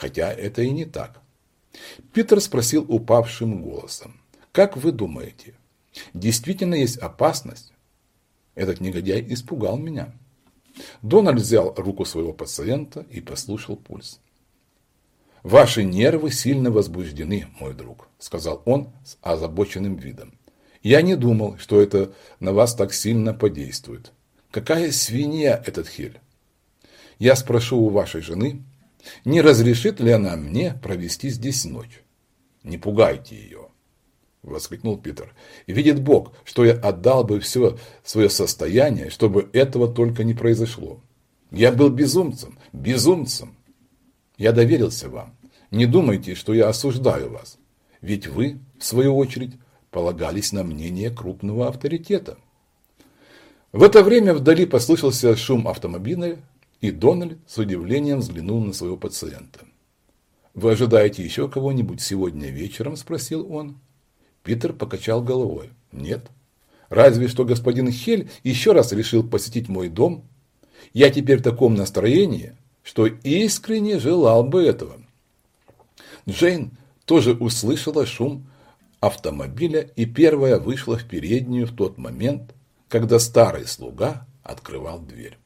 хотя это и не так. Питер спросил упавшим голосом. «Как вы думаете, действительно есть опасность?» Этот негодяй испугал меня. Дональд взял руку своего пациента и послушал пульс. «Ваши нервы сильно возбуждены, мой друг», – сказал он с озабоченным видом. «Я не думал, что это на вас так сильно подействует. Какая свинья этот Хель? Я спрошу у вашей жены, не разрешит ли она мне провести здесь ночь? Не пугайте ее, воскликнул Питер. Видит Бог, что я отдал бы все свое состояние, чтобы этого только не произошло. Я был безумцем, безумцем. Я доверился вам. Не думайте, что я осуждаю вас. Ведь вы, в свою очередь, полагались на мнение крупного авторитета. В это время вдали послышался шум автомобиля, и Дональд с удивлением взглянул на своего пациента. «Вы ожидаете еще кого-нибудь сегодня вечером?» – спросил он. Питер покачал головой. «Нет. Разве что господин Хель еще раз решил посетить мой дом. Я теперь в таком настроении, что искренне желал бы этого». Джейн тоже услышала шум автомобиля и первая вышла в переднюю в тот момент, когда старый слуга открывал дверь.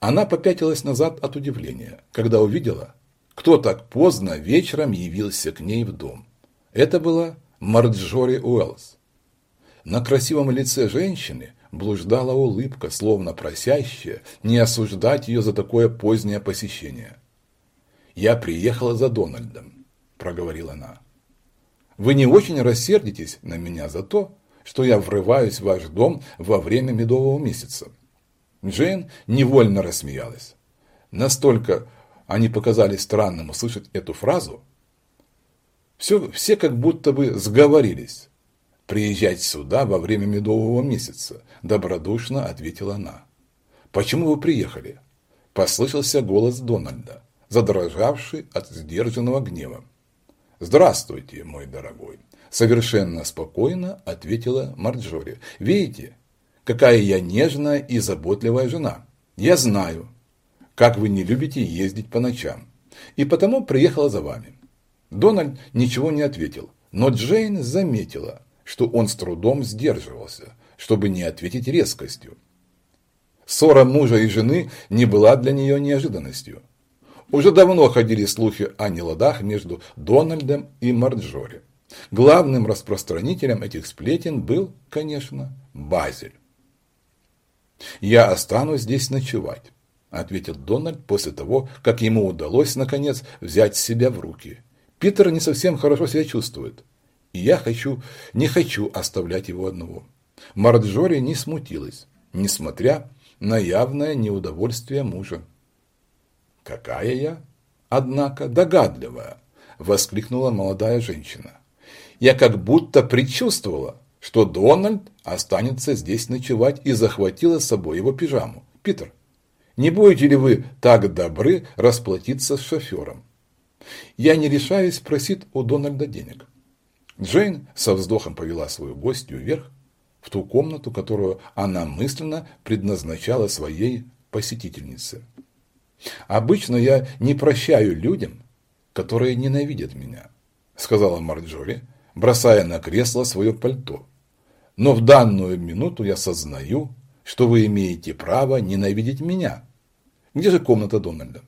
Она попятилась назад от удивления, когда увидела, кто так поздно вечером явился к ней в дом. Это была Марджори Уэллс. На красивом лице женщины блуждала улыбка, словно просящая не осуждать ее за такое позднее посещение. «Я приехала за Дональдом», – проговорила она. «Вы не очень рассердитесь на меня за то, что я врываюсь в ваш дом во время медового месяца. Джейн невольно рассмеялась. Настолько они показали странным услышать эту фразу. Все, все как будто бы сговорились. «Приезжать сюда во время медового месяца», – добродушно ответила она. «Почему вы приехали?» – послышался голос Дональда, задрожавший от сдержанного гнева. «Здравствуйте, мой дорогой», Совершенно спокойно ответила Марджори. Видите, какая я нежная и заботливая жена. Я знаю, как вы не любите ездить по ночам. И потому приехала за вами. Дональд ничего не ответил, но Джейн заметила, что он с трудом сдерживался, чтобы не ответить резкостью. Ссора мужа и жены не была для нее неожиданностью. Уже давно ходили слухи о неладах между Дональдом и Марджори. Главным распространителем этих сплетен был, конечно, Базель. «Я останусь здесь ночевать», – ответил Дональд после того, как ему удалось, наконец, взять себя в руки. «Питер не совсем хорошо себя чувствует, и я хочу, не хочу оставлять его одного». Марджори не смутилась, несмотря на явное неудовольствие мужа. «Какая я, однако, догадливая!» – воскликнула молодая женщина я как будто предчувствовала, что Дональд останется здесь ночевать и захватила с собой его пижаму. Питер, не будете ли вы так добры расплатиться с шофером? Я не решаюсь просить у Дональда денег. Джейн со вздохом повела свою гостью вверх, в ту комнату, которую она мысленно предназначала своей посетительнице. «Обычно я не прощаю людям, которые ненавидят меня», – сказала Марджори, бросая на кресло свое пальто. Но в данную минуту я сознаю, что вы имеете право ненавидеть меня. Где же комната Дональда?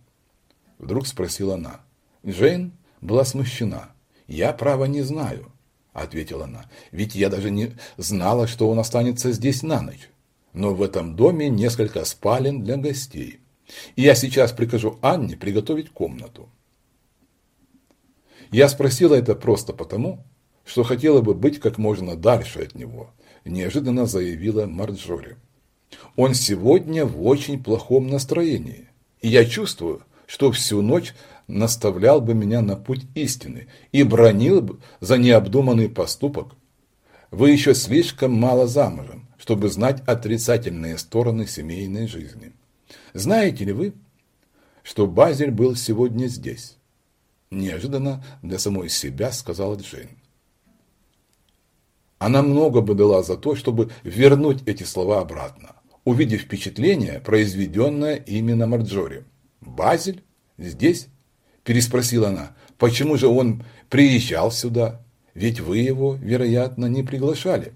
Вдруг спросила она. Джейн была смущена. Я права не знаю, ответила она. Ведь я даже не знала, что он останется здесь на ночь. Но в этом доме несколько спален для гостей. И я сейчас прикажу Анне приготовить комнату. Я спросила это просто потому, что хотела бы быть как можно дальше от него, неожиданно заявила Марджори. Он сегодня в очень плохом настроении, и я чувствую, что всю ночь наставлял бы меня на путь истины и бронил бы за необдуманный поступок. Вы еще слишком мало замужем, чтобы знать отрицательные стороны семейной жизни. Знаете ли вы, что Базель был сегодня здесь? Неожиданно для самой себя сказала Джейн. Она много бы дала за то, чтобы вернуть эти слова обратно, увидев впечатление, произведенное именно Марджори. «Базель? Здесь?» – переспросила она. Почему же он приезжал сюда? Ведь вы его, вероятно, не приглашали.